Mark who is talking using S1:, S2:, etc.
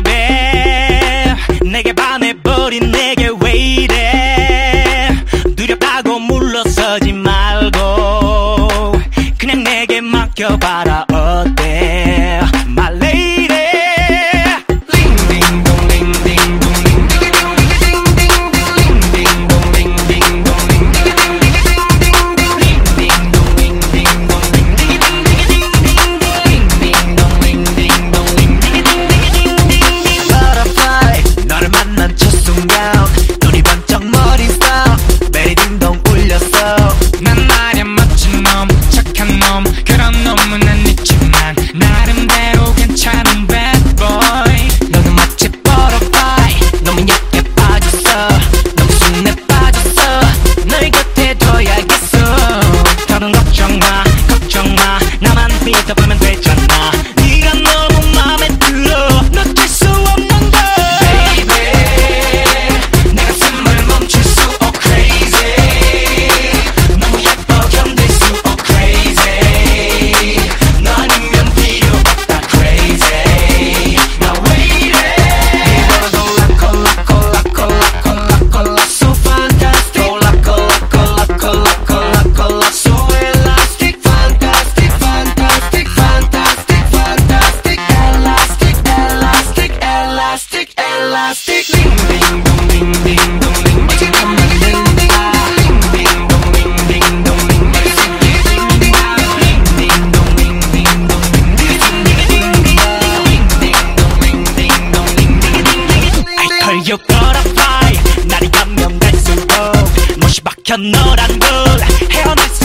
S1: baby. 내게 반해버린 내게 왜 이래? 두렵다고 물러서지 말고 그냥 내게 맡겨봐라 너란 걸 헤어날 수